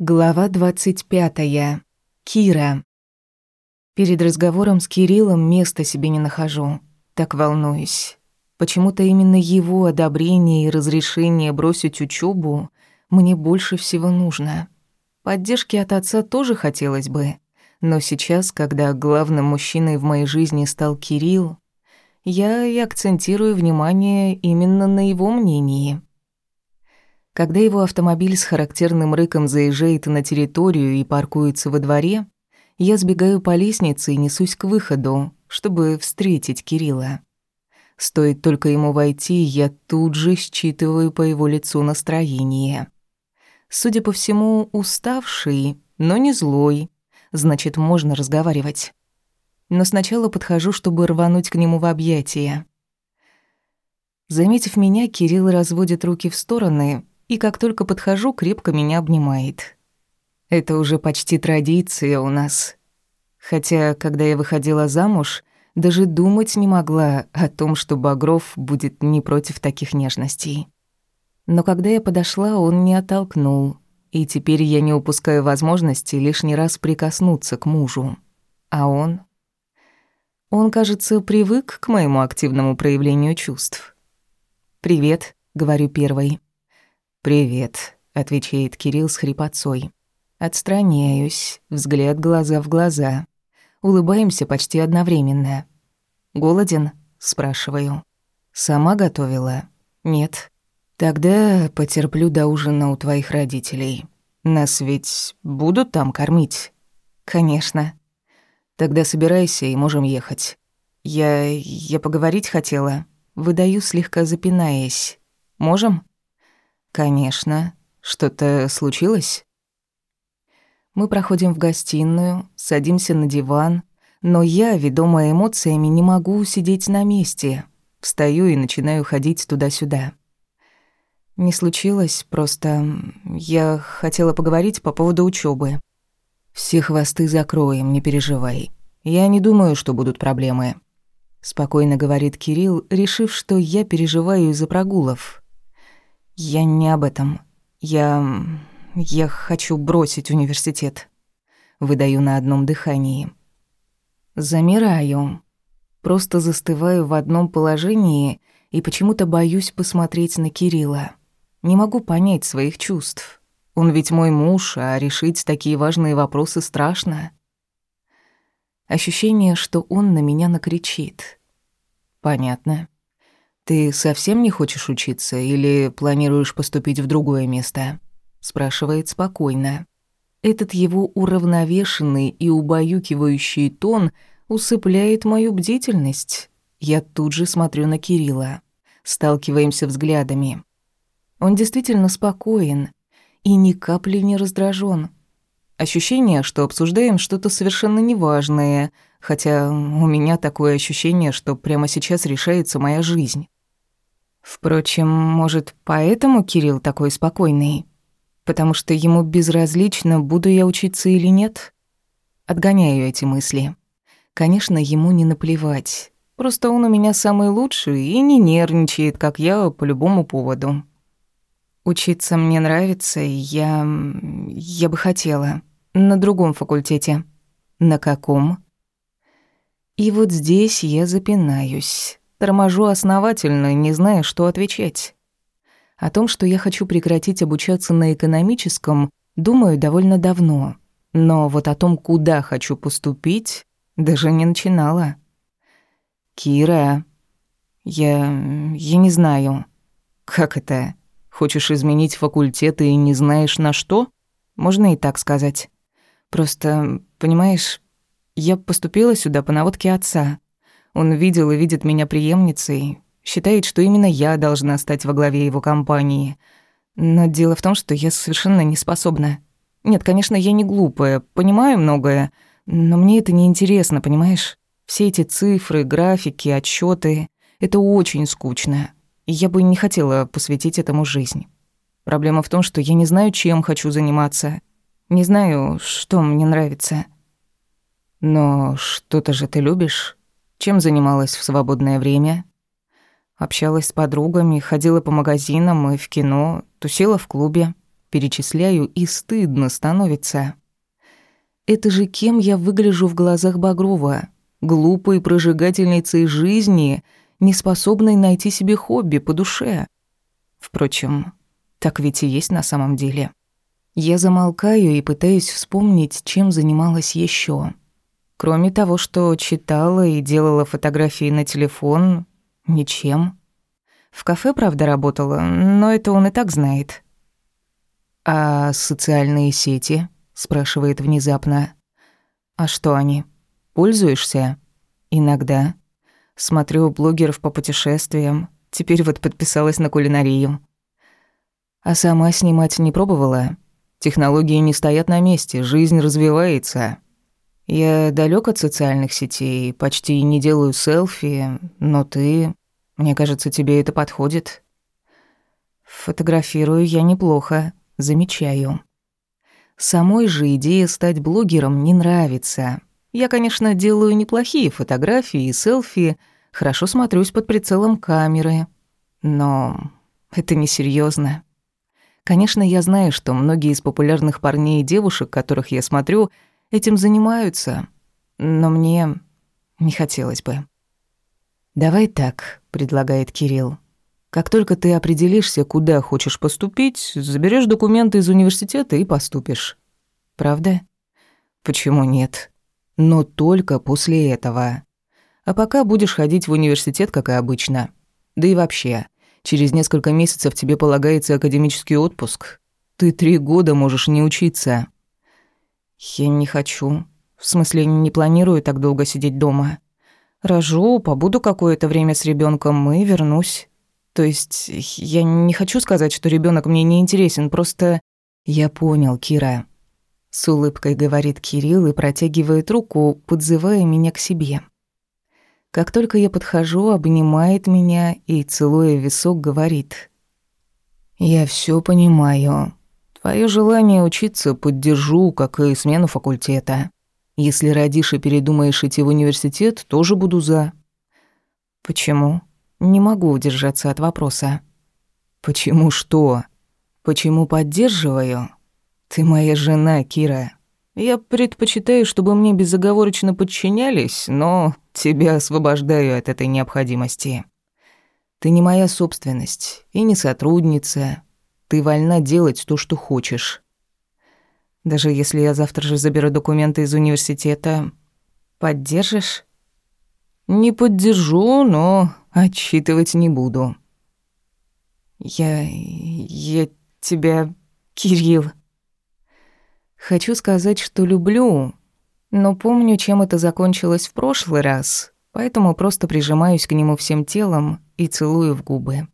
Глава 25. Кира. Перед разговором с Кириллом места себе не нахожу. Так волнуюсь. Почему-то именно его одобрение и разрешение бросить учебу мне больше всего нужно. Поддержки от отца тоже хотелось бы. Но сейчас, когда главным мужчиной в моей жизни стал Кирилл, я и акцентирую внимание именно на его мнении. Когда его автомобиль с характерным рыком заезжает на территорию и паркуется во дворе, я сбегаю по лестнице и несусь к выходу, чтобы встретить Кирилла. Стоит только ему войти, я тут же считываю по его лицу настроение. Судя по всему, уставший, но не злой, значит, можно разговаривать. Но сначала подхожу, чтобы рвануть к нему в объятия. Заметив меня, Кирилл разводит руки в стороны и как только подхожу, крепко меня обнимает. Это уже почти традиция у нас. Хотя, когда я выходила замуж, даже думать не могла о том, что Багров будет не против таких нежностей. Но когда я подошла, он не оттолкнул, и теперь я не упускаю возможности лишний раз прикоснуться к мужу. А он... Он, кажется, привык к моему активному проявлению чувств. «Привет», — говорю первой. «Привет», — отвечает Кирилл с хрипотцой. Отстраняюсь, взгляд глаза в глаза. Улыбаемся почти одновременно. «Голоден?» — спрашиваю. «Сама готовила?» «Нет». «Тогда потерплю до ужина у твоих родителей. Нас ведь будут там кормить?» «Конечно». «Тогда собирайся и можем ехать». «Я... я поговорить хотела». Выдаю, слегка запинаясь. «Можем?» «Конечно. Что-то случилось?» Мы проходим в гостиную, садимся на диван, но я, ведомая эмоциями, не могу сидеть на месте. Встаю и начинаю ходить туда-сюда. Не случилось, просто я хотела поговорить по поводу учебы. Все хвосты закроем, не переживай. Я не думаю, что будут проблемы. Спокойно говорит Кирилл, решив, что я переживаю из-за прогулов. Я не об этом. Я... я хочу бросить университет. Выдаю на одном дыхании. Замираю. Просто застываю в одном положении и почему-то боюсь посмотреть на Кирилла. Не могу понять своих чувств. Он ведь мой муж, а решить такие важные вопросы страшно. Ощущение, что он на меня накричит. Понятно. «Ты совсем не хочешь учиться или планируешь поступить в другое место?» спрашивает спокойно. Этот его уравновешенный и убаюкивающий тон усыпляет мою бдительность. Я тут же смотрю на Кирилла. Сталкиваемся взглядами. Он действительно спокоен и ни капли не раздражен. Ощущение, что обсуждаем что-то совершенно неважное, хотя у меня такое ощущение, что прямо сейчас решается моя жизнь. Впрочем, может, поэтому Кирилл такой спокойный? Потому что ему безразлично, буду я учиться или нет? Отгоняю эти мысли. Конечно, ему не наплевать. Просто он у меня самый лучший и не нервничает, как я, по любому поводу. Учиться мне нравится, я... я бы хотела. На другом факультете. На каком? И вот здесь я запинаюсь. Торможу основательно, не зная, что отвечать. О том, что я хочу прекратить обучаться на экономическом, думаю довольно давно. Но вот о том, куда хочу поступить, даже не начинала. «Кира, я... я не знаю». «Как это? Хочешь изменить факультет и не знаешь на что?» «Можно и так сказать. Просто, понимаешь, я поступила сюда по наводке отца. Он видел и видит меня преемницей, считает, что именно я должна стать во главе его компании. Но дело в том, что я совершенно не способна. Нет, конечно, я не глупая, понимаю многое, но мне это не интересно, понимаешь? Все эти цифры, графики, отчеты это очень скучно. И я бы не хотела посвятить этому жизнь. Проблема в том, что я не знаю, чем хочу заниматься. Не знаю, что мне нравится. Но что-то же ты любишь? Чем занималась в свободное время? Общалась с подругами, ходила по магазинам и в кино, тусила в клубе. перечисляю, и стыдно становится. Это же кем я выгляжу в глазах Багрова? Глупой прожигательницей жизни, не способной найти себе хобби по душе. Впрочем, так ведь и есть на самом деле. Я замолкаю и пытаюсь вспомнить, чем занималась еще. Кроме того, что читала и делала фотографии на телефон, ничем. В кафе, правда, работала, но это он и так знает. «А социальные сети?» — спрашивает внезапно. «А что они? Пользуешься?» «Иногда. Смотрю блогеров по путешествиям. Теперь вот подписалась на кулинарию». «А сама снимать не пробовала?» Технологии не стоят на месте, жизнь развивается. Я далек от социальных сетей, почти не делаю селфи, но ты... Мне кажется, тебе это подходит. Фотографирую я неплохо, замечаю. Самой же идея стать блогером не нравится. Я, конечно, делаю неплохие фотографии и селфи, хорошо смотрюсь под прицелом камеры, но это несерьезно. Конечно, я знаю, что многие из популярных парней и девушек, которых я смотрю, этим занимаются, но мне не хотелось бы. «Давай так», — предлагает Кирилл. «Как только ты определишься, куда хочешь поступить, заберешь документы из университета и поступишь. Правда? Почему нет? Но только после этого. А пока будешь ходить в университет, как и обычно. Да и вообще, Через несколько месяцев тебе полагается академический отпуск. Ты три года можешь не учиться». «Я не хочу. В смысле, не планирую так долго сидеть дома. Рожу, побуду какое-то время с ребенком и вернусь. То есть я не хочу сказать, что ребенок мне не интересен, просто...» «Я понял, Кира», — с улыбкой говорит Кирилл и протягивает руку, подзывая меня к себе. Как только я подхожу, обнимает меня и, целуя висок, говорит. «Я все понимаю. Твое желание учиться поддержу, как и смену факультета. Если родишь и передумаешь идти в университет, тоже буду за». «Почему?» Не могу удержаться от вопроса. «Почему что? Почему поддерживаю? Ты моя жена, Кира. Я предпочитаю, чтобы мне безоговорочно подчинялись, но тебя освобождаю от этой необходимости. Ты не моя собственность и не сотрудница. Ты вольна делать то, что хочешь. Даже если я завтра же заберу документы из университета, поддержишь? Не поддержу, но отчитывать не буду. Я... я тебя... Кирилл... Хочу сказать, что люблю, но помню, чем это закончилось в прошлый раз, поэтому просто прижимаюсь к нему всем телом и целую в губы.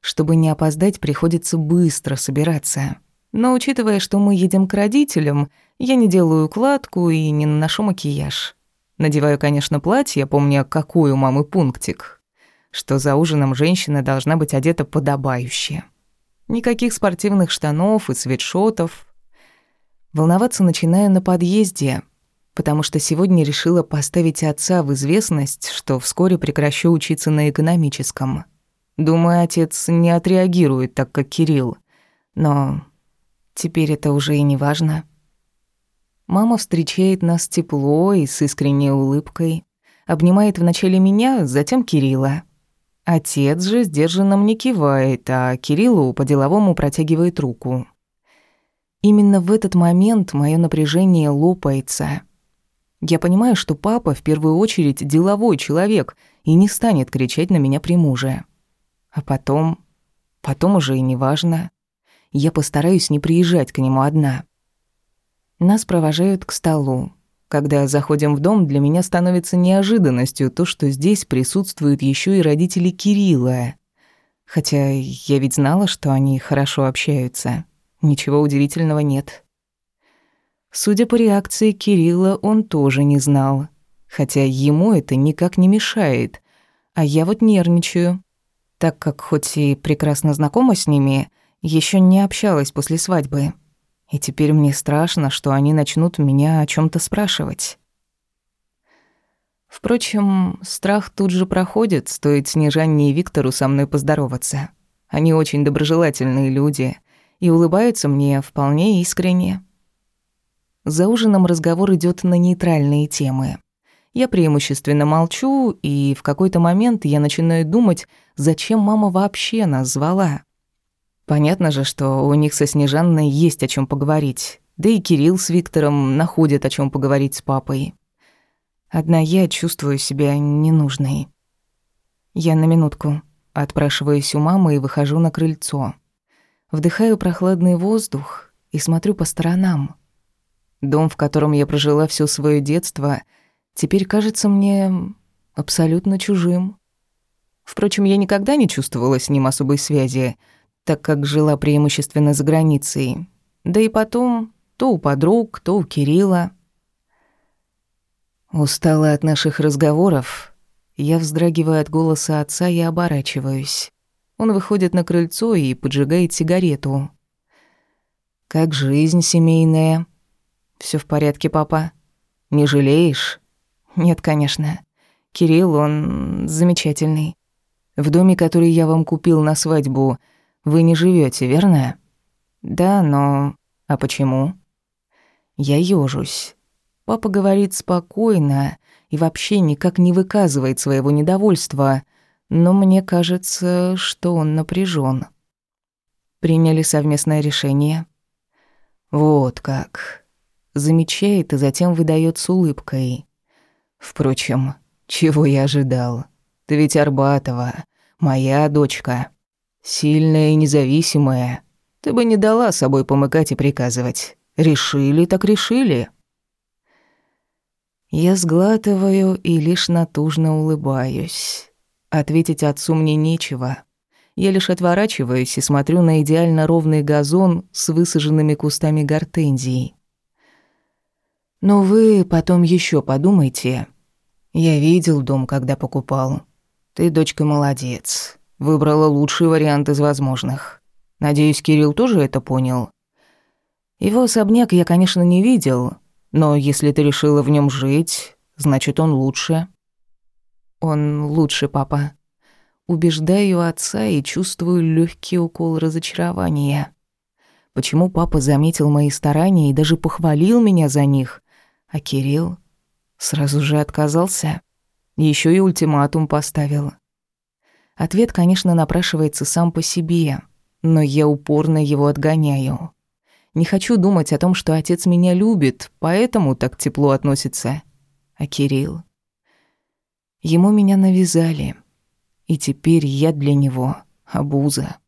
Чтобы не опоздать, приходится быстро собираться. Но учитывая, что мы едем к родителям, я не делаю укладку и не наношу макияж. Надеваю, конечно, платье, помня, какой у мамы пунктик, что за ужином женщина должна быть одета подобающе. Никаких спортивных штанов и свитшотов, Волноваться начинаю на подъезде, потому что сегодня решила поставить отца в известность, что вскоре прекращу учиться на экономическом. Думаю, отец не отреагирует так, как Кирилл. Но теперь это уже и не важно. Мама встречает нас тепло и с искренней улыбкой. Обнимает вначале меня, затем Кирилла. Отец же сдержанно мне кивает, а Кириллу по-деловому протягивает руку. Именно в этот момент мое напряжение лопается. Я понимаю, что папа в первую очередь деловой человек и не станет кричать на меня при муже. А потом... Потом уже и не важно. Я постараюсь не приезжать к нему одна. Нас провожают к столу. Когда заходим в дом, для меня становится неожиданностью то, что здесь присутствуют еще и родители Кирилла. Хотя я ведь знала, что они хорошо общаются. Ничего удивительного нет. Судя по реакции Кирилла, он тоже не знал. Хотя ему это никак не мешает. А я вот нервничаю. Так как хоть и прекрасно знакома с ними, еще не общалась после свадьбы. И теперь мне страшно, что они начнут меня о чем то спрашивать. Впрочем, страх тут же проходит, стоит Снежанне и Виктору со мной поздороваться. Они очень доброжелательные люди — и улыбаются мне вполне искренне. За ужином разговор идет на нейтральные темы. Я преимущественно молчу, и в какой-то момент я начинаю думать, зачем мама вообще нас звала. Понятно же, что у них со Снежанной есть о чем поговорить. Да и Кирилл с Виктором находят о чем поговорить с папой. Одна я чувствую себя ненужной. Я на минутку отпрашиваюсь у мамы и выхожу на крыльцо. Вдыхаю прохладный воздух и смотрю по сторонам. Дом, в котором я прожила все свое детство — теперь кажется мне абсолютно чужим. Впрочем, я никогда не чувствовала с ним особой связи, так как жила преимущественно за границей. Да и потом то у подруг, то у Кирилла. Устала от наших разговоров, я вздрагиваю от голоса отца и оборачиваюсь. Он выходит на крыльцо и поджигает сигарету. «Как жизнь семейная?» Все в порядке, папа? Не жалеешь?» Нет, конечно. Кирилл, он замечательный. В доме, который я вам купил на свадьбу, вы не живете, верно? Да, но... А почему? Я ёжусь. Папа говорит спокойно и вообще никак не выказывает своего недовольства, но мне кажется, что он напряжен. Приняли совместное решение. Вот как. Замечает и затем выдает с улыбкой. Впрочем, чего я ожидал? Ты ведь Арбатова, моя дочка. Сильная и независимая. Ты бы не дала собой помыкать и приказывать. Решили, так решили. Я сглатываю и лишь натужно улыбаюсь. Ответить отцу мне нечего. Я лишь отворачиваюсь и смотрю на идеально ровный газон с высаженными кустами гортензии. Но вы потом еще подумайте. Я видел дом, когда покупал. Ты, дочка, молодец. Выбрала лучший вариант из возможных. Надеюсь, Кирилл тоже это понял. Его особняк я, конечно, не видел, но если ты решила в нем жить, значит, он лучше. Он лучше, папа. Убеждаю отца и чувствую легкий укол разочарования. Почему папа заметил мои старания и даже похвалил меня за них, а Кирилл сразу же отказался. Еще и ультиматум поставил. Ответ, конечно, напрашивается сам по себе, но я упорно его отгоняю. Не хочу думать о том, что отец меня любит, поэтому так тепло относится. А Кирилл? Ему меня навязали, и теперь я для него обуза.